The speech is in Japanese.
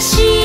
しい